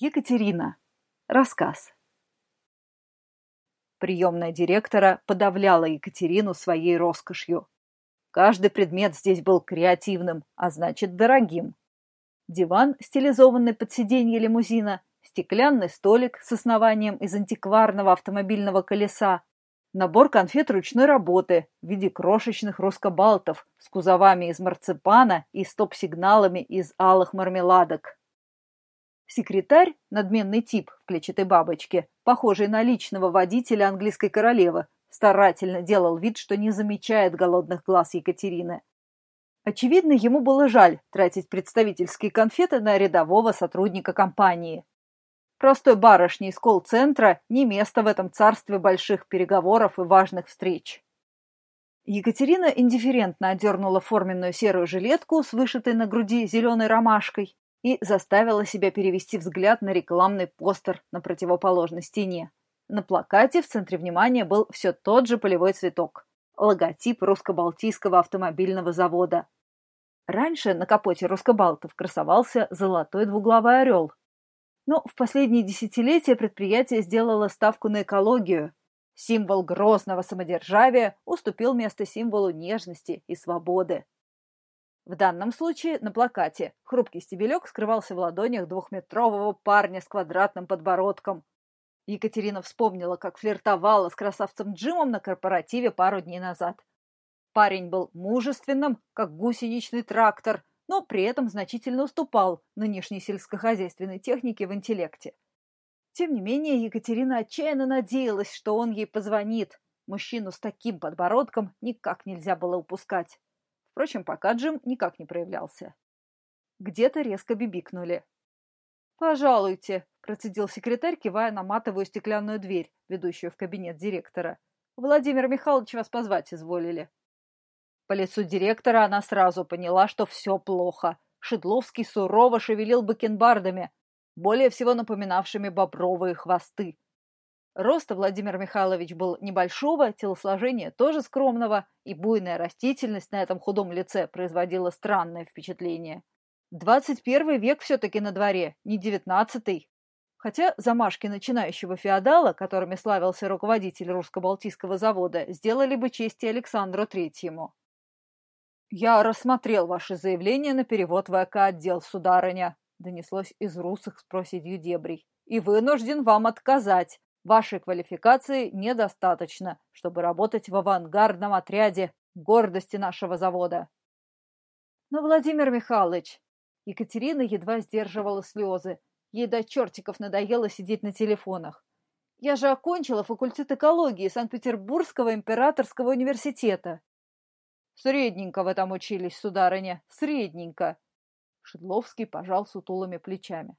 Екатерина. Рассказ. Приемная директора подавляла Екатерину своей роскошью. Каждый предмет здесь был креативным, а значит дорогим. Диван, стилизованный под сиденье лимузина, стеклянный столик с основанием из антикварного автомобильного колеса, набор конфет ручной работы в виде крошечных рускобалтов с кузовами из марципана и стоп-сигналами из алых мармеладок. Секретарь, надменный тип в клетчатой бабочке, похожий на личного водителя английской королевы, старательно делал вид, что не замечает голодных глаз Екатерины. Очевидно, ему было жаль тратить представительские конфеты на рядового сотрудника компании. Простой барышне из колл-центра не место в этом царстве больших переговоров и важных встреч. Екатерина индифферентно одернула форменную серую жилетку с вышитой на груди зеленой ромашкой и заставила себя перевести взгляд на рекламный постер на противоположной стене. На плакате в центре внимания был все тот же полевой цветок – логотип русско-балтийского автомобильного завода. Раньше на капоте русскобалтов красовался золотой двуглавый орел. Но в последние десятилетия предприятие сделало ставку на экологию. Символ грозного самодержавия уступил место символу нежности и свободы. В данном случае на плакате хрупкий стебелек скрывался в ладонях двухметрового парня с квадратным подбородком. Екатерина вспомнила, как флиртовала с красавцем Джимом на корпоративе пару дней назад. Парень был мужественным, как гусеничный трактор, но при этом значительно уступал нынешней сельскохозяйственной технике в интеллекте. Тем не менее, Екатерина отчаянно надеялась, что он ей позвонит. Мужчину с таким подбородком никак нельзя было упускать. Впрочем, пока Джим никак не проявлялся. Где-то резко бибикнули. «Пожалуйте», – процедил секретарь, кивая на матовую стеклянную дверь, ведущую в кабинет директора. «Владимир Михайлович вас позвать изволили». По лицу директора она сразу поняла, что все плохо. Шедловский сурово шевелил бакенбардами, более всего напоминавшими бобровые хвосты. Роста Владимир Михайлович был небольшого, телосложение тоже скромного, и буйная растительность на этом худом лице производила странное впечатление. Двадцать первый век все-таки на дворе, не девятнадцатый. Хотя замашки начинающего феодала, которыми славился руководитель русско-балтийского завода, сделали бы честь и Александру Третьему. «Я рассмотрел ваше заявление на перевод в ЭК-отдел, сударыня», донеслось из русых с проседью дебрей, «и вынужден вам отказать, Вашей квалификации недостаточно, чтобы работать в авангардном отряде гордости нашего завода. Но, Владимир Михайлович, Екатерина едва сдерживала слезы. Ей до чертиков надоело сидеть на телефонах. Я же окончила факультет экологии Санкт-Петербургского императорского университета. Средненько вы там учились, сударыня, средненько. Шедловский пожал сутулыми плечами.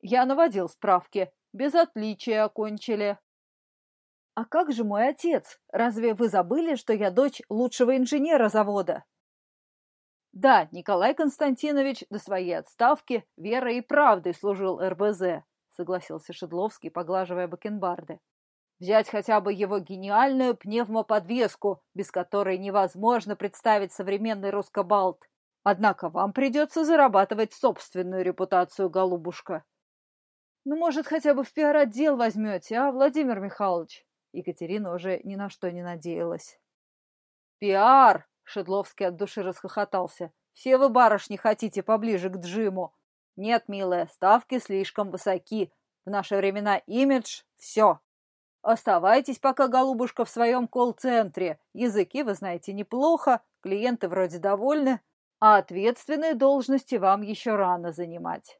Я наводил справки без отличия окончили. А как же мой отец? Разве вы забыли, что я дочь лучшего инженера завода? Да, Николай Константинович до своей отставки верой и правдой служил РБЗ, согласился Шедловский, поглаживая бакенбарды. Взять хотя бы его гениальную пневмоподвеску, без которой невозможно представить современный русскобалт. Однако вам придется зарабатывать собственную репутацию, голубушка. Ну, может, хотя бы в пиар-отдел возьмете, а, Владимир Михайлович? Екатерина уже ни на что не надеялась. Пиар! Шедловский от души расхохотался. Все вы, барышни, хотите поближе к Джиму. Нет, милая, ставки слишком высоки. В наши времена имидж — все. Оставайтесь пока, голубушка, в своем колл-центре. Языки вы знаете неплохо, клиенты вроде довольны, а ответственные должности вам еще рано занимать.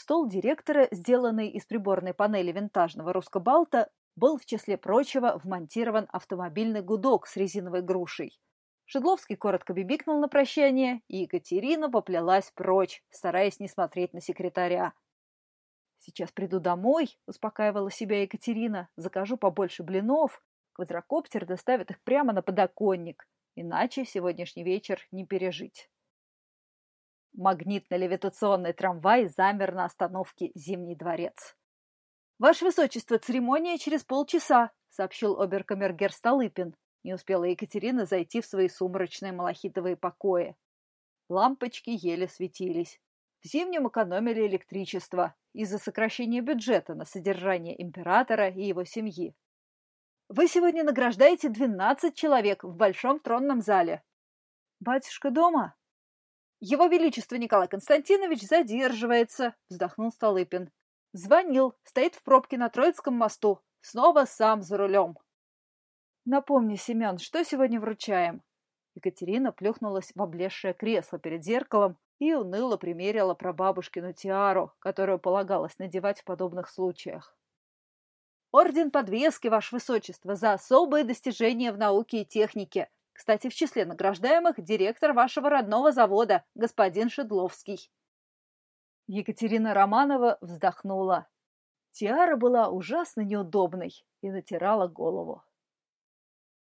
Стол директора, сделанный из приборной панели винтажного русскобалта, был, в числе прочего, вмонтирован автомобильный гудок с резиновой грушей. Шедловский коротко бибикнул на прощание, и Екатерина поплялась прочь, стараясь не смотреть на секретаря. «Сейчас приду домой», — успокаивала себя Екатерина, «закажу побольше блинов, квадрокоптер доставит их прямо на подоконник, иначе сегодняшний вечер не пережить». Магнитно-левитационный трамвай замер на остановке «Зимний дворец». «Ваше Высочество, церемония через полчаса», — сообщил оберкамергер Столыпин. Не успела Екатерина зайти в свои сумрачные малахитовые покои. Лампочки еле светились. В зимнем экономили электричество из-за сокращения бюджета на содержание императора и его семьи. Вы сегодня награждаете 12 человек в большом тронном зале. Батюшка дома? Его Величество Николай Константинович задерживается, вздохнул Столыпин. Звонил, стоит в пробке на Троицком мосту. Снова сам за рулем. Напомни, Семен, что сегодня вручаем? Екатерина плюхнулась в облезшее кресло перед зеркалом и уныло примерила прабабушкину тиару, которую полагалось надевать в подобных случаях. Орден подвески, Ваше Высочество, за особые достижения в науке и технике. Кстати, в числе награждаемых директор вашего родного завода, господин Шедловский. Екатерина Романова вздохнула. Тиара была ужасно неудобной и натирала голову.